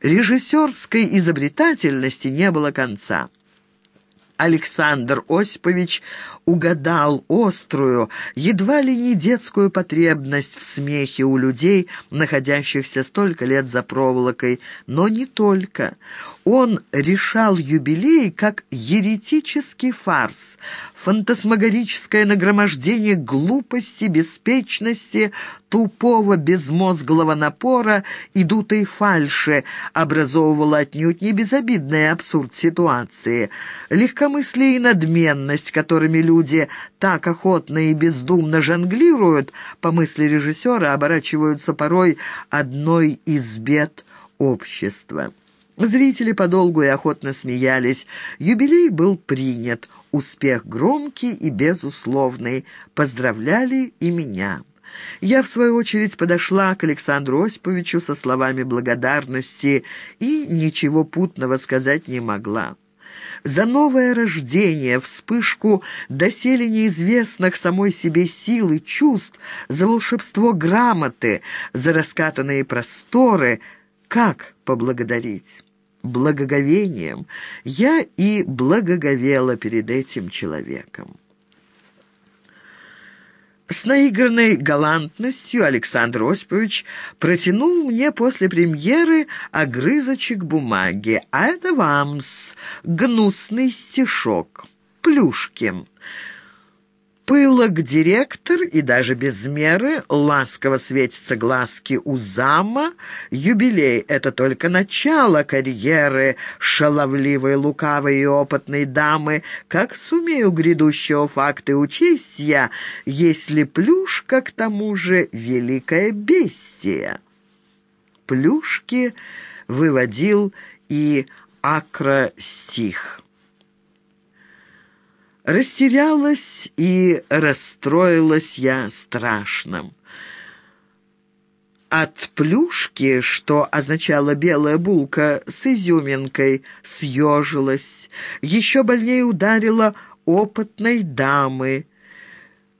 Режиссерской изобретательности не было конца. Александр Осипович угадал острую, едва ли не детскую потребность в смехе у людей, находящихся столько лет за проволокой, но не только. Он решал юбилей как еретический фарс, фантасмагорическое нагромождение глупости, беспечности, тупого безмозглого напора и дутой фальши образовывало отнюдь не безобидный абсурд ситуации. Легкомыслие и надменность, которыми люди так охотно и бездумно жонглируют, по мысли режиссера, оборачиваются порой одной из бед общества. Зрители подолгу и охотно смеялись. Юбилей был принят. Успех громкий и безусловный. Поздравляли и меня. Я, в свою очередь, подошла к Александру Осиповичу со словами благодарности и ничего путного сказать не могла. За новое рождение, вспышку доселе неизвестных самой себе сил и чувств, за волшебство грамоты, за раскатанные просторы, как поблагодарить? благоговением. Я и благоговела перед этим человеком. С наигранной галантностью Александр Осипович протянул мне после премьеры огрызочек бумаги. А это вам-с, гнусный стишок, Плюшкин. Пылок директор и даже без меры ласково светятся глазки у зама. Юбилей — это только начало карьеры шаловливой, лукавой и опытной дамы. Как сумею грядущего факты учесть я, если плюшка к тому же великое бестия? Плюшки выводил и акростих. Растерялась и расстроилась я страшным. От плюшки, что означала белая булка с изюминкой, съежилась, еще больнее ударила опытной дамы.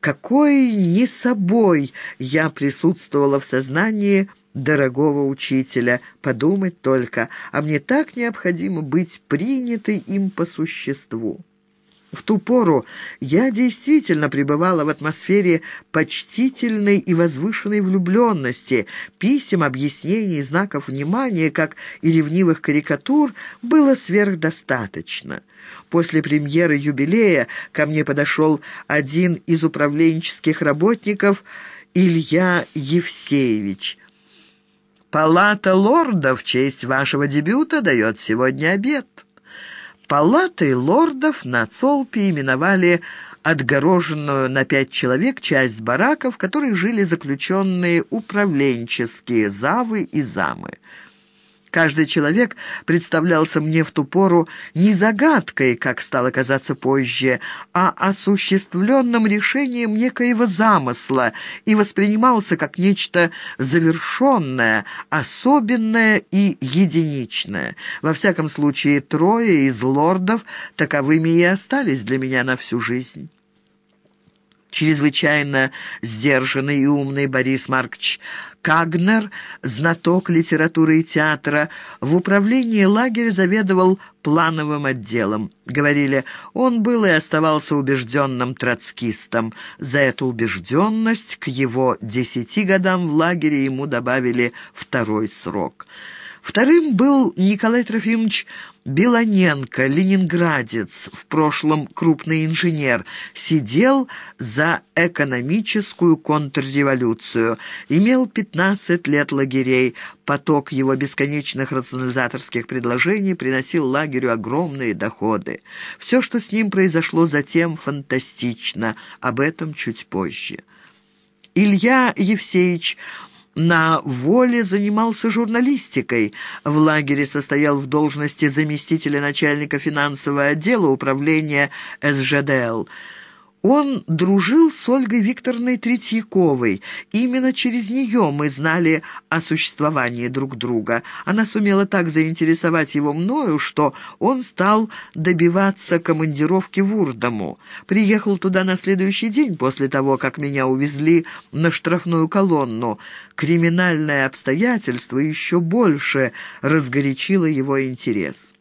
Какой не собой я присутствовала в сознании дорогого учителя. Подумать только, а мне так необходимо быть принятой им по существу. В ту пору я действительно пребывала в атмосфере почтительной и возвышенной влюбленности. Писем, объяснений, знаков внимания, как и ревнивых карикатур, было сверхдостаточно. После премьеры юбилея ко мне подошел один из управленческих работников Илья Евсеевич. «Палата лордов в честь вашего дебюта дает сегодня обед». Палатой лордов на Цолпе именовали отгороженную на пять человек часть бараков, в которых жили заключенные управленческие завы и замы. Каждый человек представлялся мне в ту пору не загадкой, как стало казаться позже, а осуществленным решением некоего замысла и воспринимался как нечто завершенное, особенное и единичное. Во всяком случае, трое из лордов таковыми и остались для меня на всю жизнь. Чрезвычайно сдержанный и умный Борис Маркович Кагнер, знаток литературы и театра, в управлении лагеря заведовал плановым отделом. Говорили, он был и оставался убежденным троцкистом. За эту убежденность к его десяти годам в лагере ему добавили второй срок – Вторым был Николай Трофимович Белоненко, ленинградец, в прошлом крупный инженер, сидел за экономическую контрреволюцию, имел 15 лет лагерей, поток его бесконечных рационализаторских предложений приносил лагерю огромные доходы. Все, что с ним произошло затем, фантастично, об этом чуть позже. Илья Евсеевич на воле занимался журналистикой. В лагере состоял в должности заместителя начальника финансового отдела управления СЖДЛ. Он дружил с Ольгой Викторовной Третьяковой. Именно через нее мы знали о существовании друг друга. Она сумела так заинтересовать его мною, что он стал добиваться командировки в Урдому. Приехал туда на следующий день после того, как меня увезли на штрафную колонну. Криминальное обстоятельство еще больше разгорячило его интерес.